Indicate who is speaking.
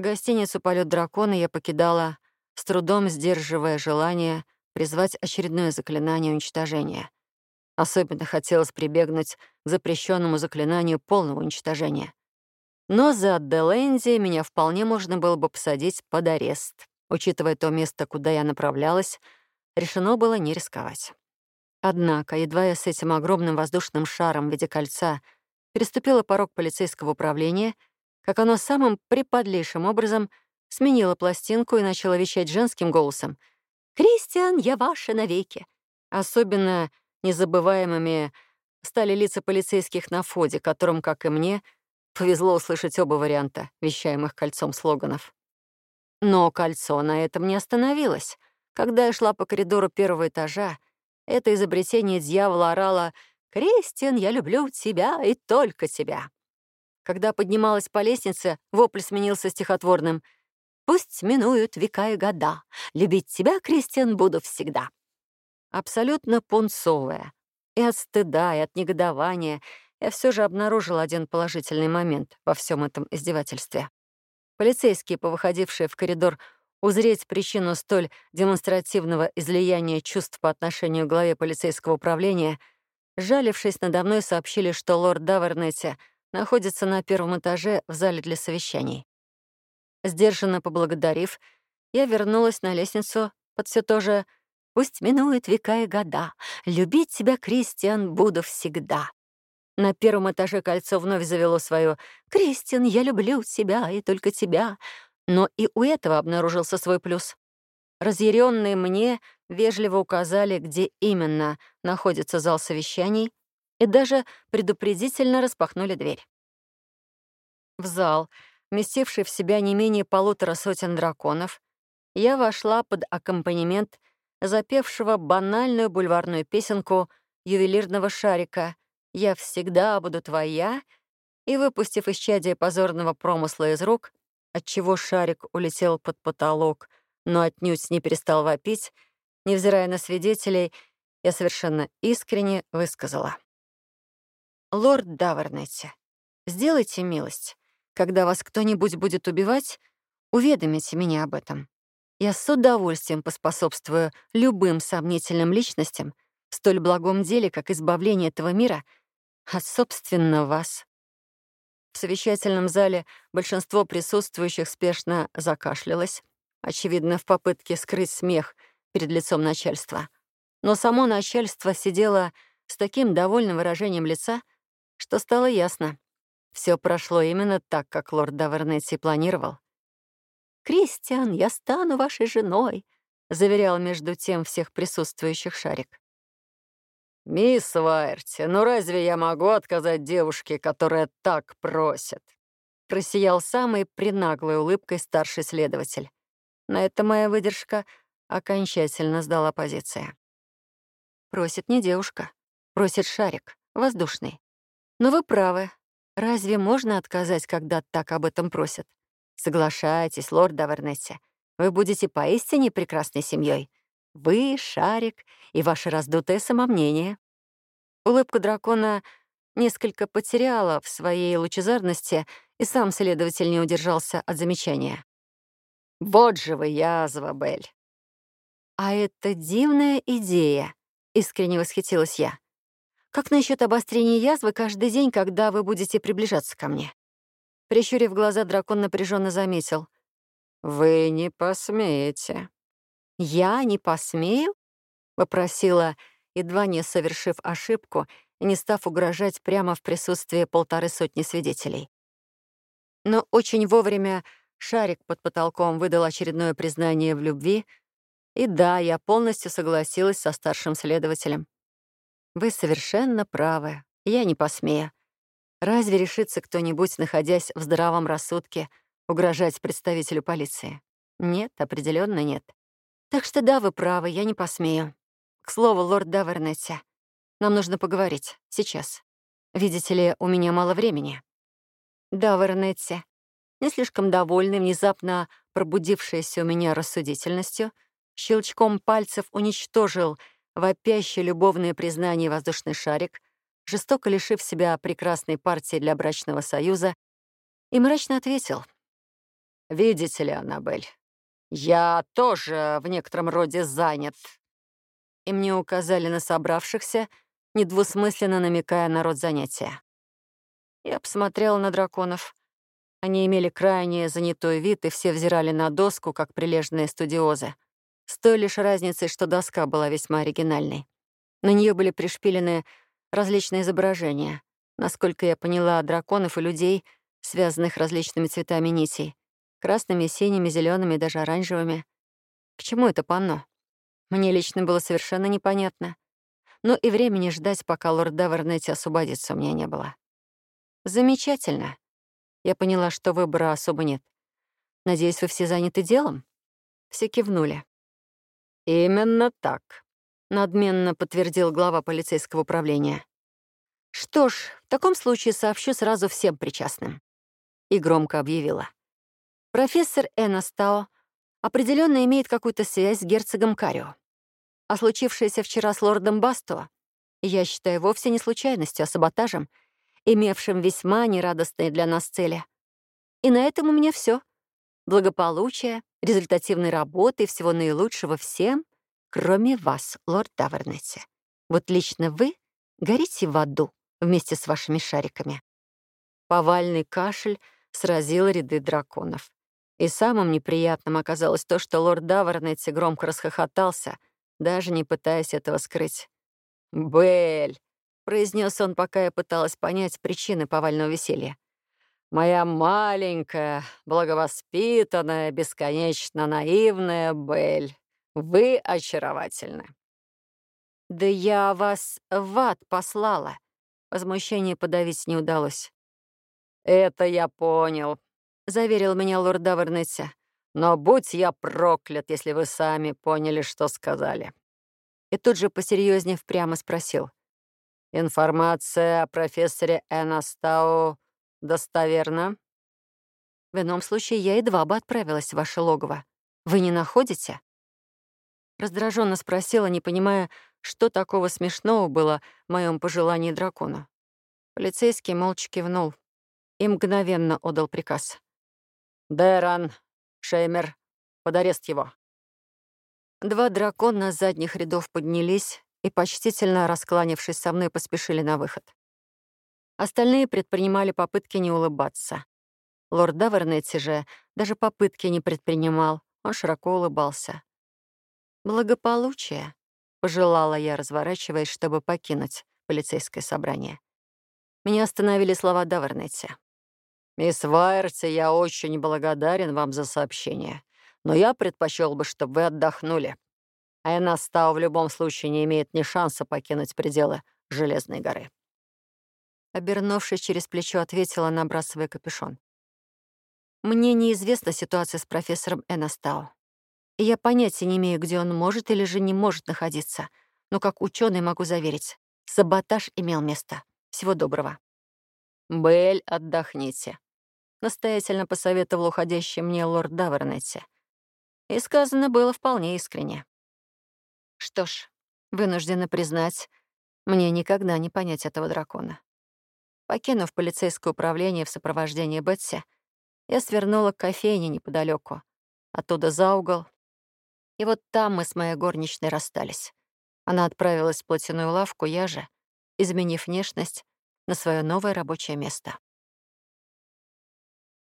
Speaker 1: Гостиницу «Полет дракона» я покидала, с трудом сдерживая желание призвать очередное заклинание уничтожения. Особенно хотелось прибегнуть к запрещенному заклинанию полного уничтожения. Но за Делэнди меня вполне можно было бы посадить под арест. Учитывая то место, куда я направлялась, решено было не рисковать. Однако, едва я с этим огромным воздушным шаром в виде кольца переступила порог полицейского управления, как оно самым приподлейшим образом сменило пластинку и начало вещать женским голосом. «Кристиан, я ваша навеки!» Особенно незабываемыми стали лица полицейских на фоде, которым, как и мне, повезло услышать оба варианта, вещаемых кольцом слоганов. Но кольцо на этом не остановилось. Когда я шла по коридору первого этажа, это изобретение дьявола орало «Кристиан, я люблю тебя и только тебя». Когда поднималась по лестнице, вопль сменился стихотворным «Пусть минуют века и года, любить тебя, Кристиан, буду всегда». Абсолютно пунцовая. И от стыда, и от негодования я все же обнаружила один положительный момент во всем этом издевательстве. Полицейские, повыходившие в коридор, узреть причину столь демонстративного излияния чувств по отношению к главе полицейского управления, жалившись надо мной, сообщили, что лорд Давернетти находится на первом этаже в зале для совещаний. Сдержанно поблагодарив, я вернулась на лестницу под все то же «Пусть минует века и года, любить тебя, Кристиан, буду всегда». На первом этаже кольцо вновь завело свое «Кристин, я люблю тебя и только тебя». Но и у этого обнаружился свой плюс. Разъяренные мне вежливо указали, где именно находится зал совещаний, и даже предупредительно распахнули дверь. В зал, вместивший в себя не менее полутора сотен драконов, я вошла под аккомпанемент запевшего банальную бульварную песенку ювелирного шарика — «Я всегда буду твоя», и, выпустив из чадия позорного промысла из рук, отчего шарик улетел под потолок, но отнюдь не перестал вопить, невзирая на свидетелей, я совершенно искренне высказала. «Лорд Давернетти, сделайте милость. Когда вас кто-нибудь будет убивать, уведомите меня об этом. Я с удовольствием поспособствую любым сомнительным личностям в столь благом деле, как избавление этого мира — а, собственно, вас. В совещательном зале большинство присутствующих спешно закашлялось, очевидно, в попытке скрыть смех перед лицом начальства. Но само начальство сидело с таким довольным выражением лица, что стало ясно. Все прошло именно так, как лорд Давернетти планировал. «Кристиан, я стану вашей женой», — заверял между тем всех присутствующих Шарик. «Мисс Вайерти, ну разве я могу отказать девушке, которая так просит?» Просиял самой пренаглой улыбкой старший следователь. На это моя выдержка окончательно сдала позиция. Просит не девушка, просит шарик, воздушный. Но вы правы. Разве можно отказать, когда так об этом просят? Соглашайтесь, лорд Давернесси. Вы будете поистине прекрасной семьей. Вы, Шарик и ваше раздутое самомнение. Улыбка дракона несколько потеряла в своей лучезарности, и сам следователь не удержался от замечания. «Вот же вы язва, Бель!» «А это дивная идея», — искренне восхитилась я. «Как насчет обострения язвы каждый день, когда вы будете приближаться ко мне?» Прищурив глаза, дракон напряженно заметил. «Вы не посмеете». «Я не посмею?» — попросила, едва не совершив ошибку и не став угрожать прямо в присутствии полторы сотни свидетелей. Но очень вовремя шарик под потолком выдал очередное признание в любви, и да, я полностью согласилась со старшим следователем. «Вы совершенно правы, я не посмею. Разве решится кто-нибудь, находясь в здравом рассудке, угрожать представителю полиции? Нет, определенно нет. Так что да, вы правы, я не посмею. К слову, лорд Давернетти, нам нужно поговорить. Сейчас. Видите ли, у меня мало времени. Давернетти, не слишком довольный, внезапно пробудившейся у меня рассудительностью, щелчком пальцев уничтожил вопящее любовное признание воздушный шарик, жестоко лишив себя прекрасной партии для брачного союза, и мрачно ответил — Видите ли, Аннабель, я тоже в некотором роде занят». И мне указали на собравшихся, недвусмысленно намекая на род занятия. Я посмотрела на драконов. Они имели крайне занятой вид, и все взирали на доску, как прилежные студиозы. С той лишь разницей, что доска была весьма оригинальной. На нее были пришпилены различные изображения. Насколько я поняла, драконов и людей, связанных различными цветами нитей. Красными, синими, зелеными и даже оранжевыми. К чему это панно? Мне лично было совершенно непонятно. Но и времени ждать, пока лорд Давернетти освободится, у меня не было. Замечательно. Я поняла, что выбора особо нет. Надеюсь, вы все заняты делом? Все кивнули. «Именно так», — надменно подтвердил глава полицейского управления. «Что ж, в таком случае сообщу сразу всем причастным», — и громко объявила. «Профессор Энастао определенно имеет какую-то связь с герцогом Карио. А случившееся вчера с лордом Басто я считаю вовсе не случайностью, а саботажем, имевшим весьма нерадостные для нас цели. И на этом у меня все. Благополучие, результативной работы и всего наилучшего всем, кроме вас, лорд Давернетти. Вот лично вы горите в аду вместе с вашими шариками. Повальный кашель сразил ряды драконов. И самым неприятным оказалось то, что лорд Давернетти громко расхохотался, даже не пытаясь этого скрыть. «Белль!» — произнес он, пока я пыталась понять причины повального веселья. Моя маленькая, благовоспитанная, бесконечно наивная Белль, вы очаровательны. Да я вас в ад послала. Возмущение подавить не удалось. Это я понял, заверил меня лорд Давернетти. Но будь я проклят, если вы сами поняли, что сказали. И тут же посерьезнее прямо спросил. Информация о профессоре Энастау «Достоверно?» «В ином случае я едва бы отправилась в ваше логово. Вы не находите?» Раздраженно спросила, не понимая, что такого смешного было в моем пожелании дракону. Полицейский молча кивнул и мгновенно отдал приказ. «Дэран, Шеймер, под арест его». Два дракона с задних рядов поднялись и, почтительно раскланившись со мной, поспешили на выход. Остальные предпринимали попытки не улыбаться. Лорд Давернетти же даже попытки не предпринимал, он широко улыбался. «Благополучие», — пожелала я, разворачиваясь, чтобы покинуть полицейское собрание. Меня остановили слова Давернетти. «Мисс Вайерти, я очень благодарен вам за сообщение, но я предпочел бы, чтобы вы отдохнули. А Энастау в любом случае не имеет ни шанса покинуть пределы Железной горы». Обернувшись через плечо, ответила, набрасывая капюшон. «Мне неизвестна ситуация с профессором Энастау. И я понятия не имею, где он может или же не может находиться. Но как ученый могу заверить, саботаж имел место. Всего доброго». «Белль, отдохните», — настоятельно посоветовал уходящий мне лорд Давернетти. И сказано было вполне искренне. Что ж, вынуждена признать, мне никогда не понять этого дракона. Покинув полицейское управление в сопровождении Бетси, я свернула к кофейне неподалеку, оттуда за угол. И вот там мы с моей горничной расстались. Она отправилась в платяную лавку, я же, изменив внешность, на свое новое рабочее место.